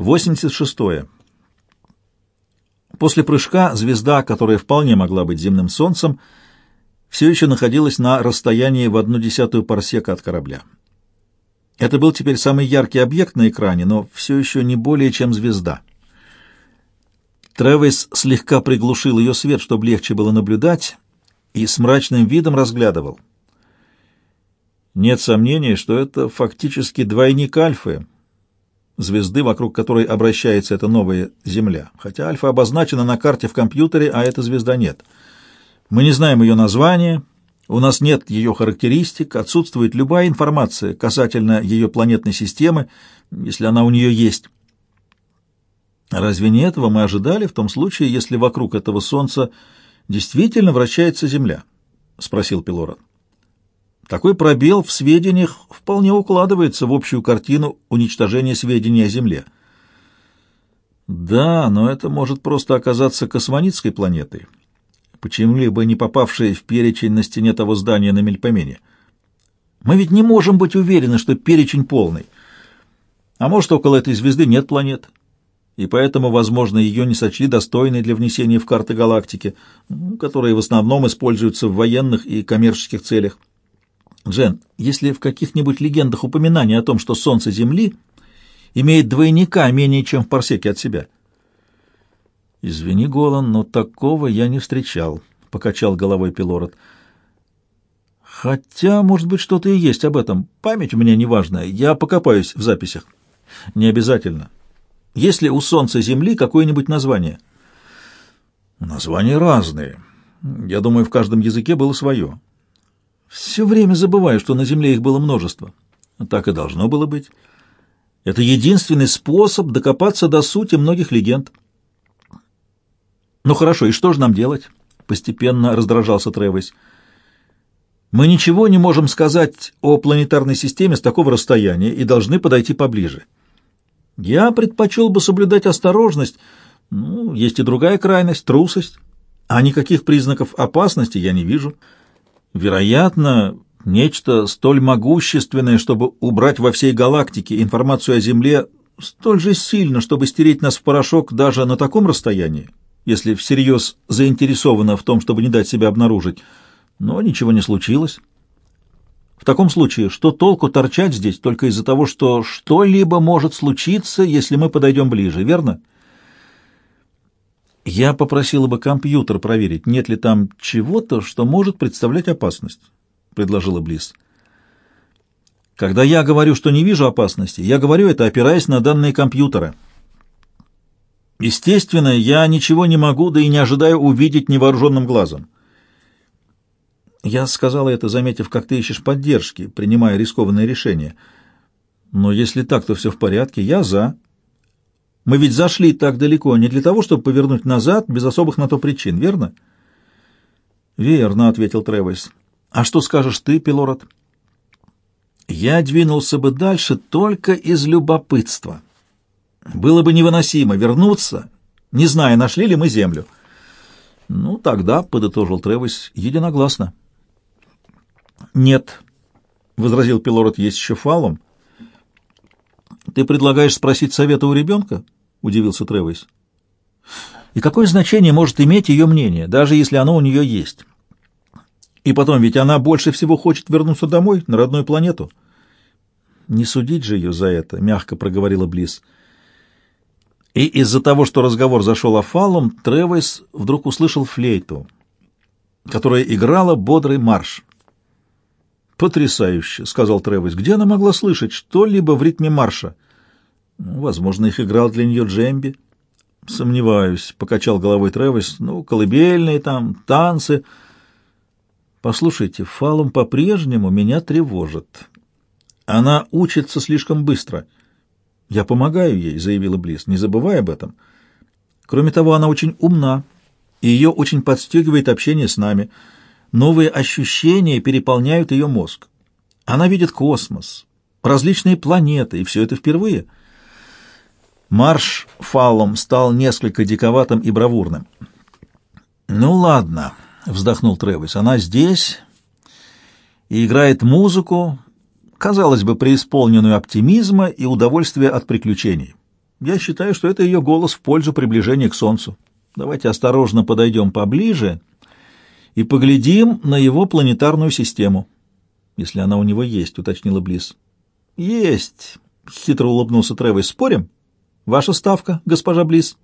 86. -е. После прыжка звезда, которая вполне могла быть земным солнцем, все еще находилась на расстоянии в одну десятую парсека от корабля. Это был теперь самый яркий объект на экране, но все еще не более чем звезда. Тревис слегка приглушил ее свет, чтобы легче было наблюдать, и с мрачным видом разглядывал. Нет сомнений, что это фактически двойник Альфы, звезды, вокруг которой обращается эта новая Земля, хотя Альфа обозначена на карте в компьютере, а эта звезда нет. Мы не знаем ее названия, у нас нет ее характеристик, отсутствует любая информация касательно ее планетной системы, если она у нее есть. Разве не этого мы ожидали в том случае, если вокруг этого Солнца действительно вращается Земля? — спросил Пилород. Такой пробел в сведениях вполне укладывается в общую картину уничтожения сведений о Земле. Да, но это может просто оказаться космонитской планетой, почему-либо не попавшей в перечень на стене того здания на Мельпомене. Мы ведь не можем быть уверены, что перечень полный. А может, около этой звезды нет планет, и поэтому, возможно, ее не сочли достойной для внесения в карты галактики, которые в основном используются в военных и коммерческих целях. Джен, если в каких-нибудь легендах упоминание о том, что Солнце Земли имеет двойника менее чем в парсеке от себя? Извини, Голан, но такого я не встречал, — покачал головой Пилород. Хотя, может быть, что-то и есть об этом. Память у меня неважная. Я покопаюсь в записях. Не обязательно. Есть ли у Солнца Земли какое-нибудь название? Названия разные. Я думаю, в каждом языке было свое. Все время забываю, что на Земле их было множество. Так и должно было быть. Это единственный способ докопаться до сути многих легенд. Ну хорошо, и что же нам делать? Постепенно раздражался Тревис. Мы ничего не можем сказать о планетарной системе с такого расстояния и должны подойти поближе. Я предпочел бы соблюдать осторожность. Ну, есть и другая крайность — трусость. А никаких признаков опасности я не вижу. Вероятно, нечто столь могущественное, чтобы убрать во всей галактике информацию о Земле, столь же сильно, чтобы стереть нас в порошок даже на таком расстоянии, если всерьез заинтересовано в том, чтобы не дать себя обнаружить. Но ничего не случилось. В таком случае, что толку торчать здесь только из-за того, что что-либо может случиться, если мы подойдем ближе, верно? Я попросила бы компьютер проверить, нет ли там чего-то, что может представлять опасность, предложила Близ. Когда я говорю, что не вижу опасности, я говорю это, опираясь на данные компьютера. Естественно, я ничего не могу, да и не ожидаю увидеть невооруженным глазом. Я сказала это, заметив, как ты ищешь поддержки, принимая рискованное решение. Но если так, то все в порядке, я за. Мы ведь зашли так далеко не для того, чтобы повернуть назад без особых на то причин, верно? Верно, ответил Тревис. А что скажешь ты, Пилород? Я двинулся бы дальше только из любопытства. Было бы невыносимо вернуться, не зная, нашли ли мы землю. Ну, тогда, — подытожил Тревис, — единогласно. Нет, — возразил Пилород, — есть еще фалом. Ты предлагаешь спросить совета у ребенка? — удивился Тревис. «И какое значение может иметь ее мнение, даже если оно у нее есть? И потом, ведь она больше всего хочет вернуться домой, на родную планету». «Не судить же ее за это», — мягко проговорила Близ. И из-за того, что разговор зашел о Фаллум, Тревис вдруг услышал флейту, которая играла бодрый марш. «Потрясающе», — сказал Тревис. «Где она могла слышать что-либо в ритме марша?» Возможно, их играл для нее Джемби. Сомневаюсь, покачал головой Тревис. Ну, колыбельные там, танцы. Послушайте, Фалум по-прежнему меня тревожит. Она учится слишком быстро. Я помогаю ей, заявила Близ, не забывай об этом. Кроме того, она очень умна, и ее очень подстегивает общение с нами. Новые ощущения переполняют ее мозг. Она видит космос, различные планеты, и все это впервые — Марш фалом стал несколько диковатым и бравурным. «Ну ладно», — вздохнул Тревис, — «она здесь и играет музыку, казалось бы, преисполненную оптимизма и удовольствия от приключений. Я считаю, что это ее голос в пользу приближения к Солнцу. Давайте осторожно подойдем поближе и поглядим на его планетарную систему. Если она у него есть, уточнила Близ. Есть, хитро улыбнулся Тревис. Спорим? Ваша ставка, госпожа Близ?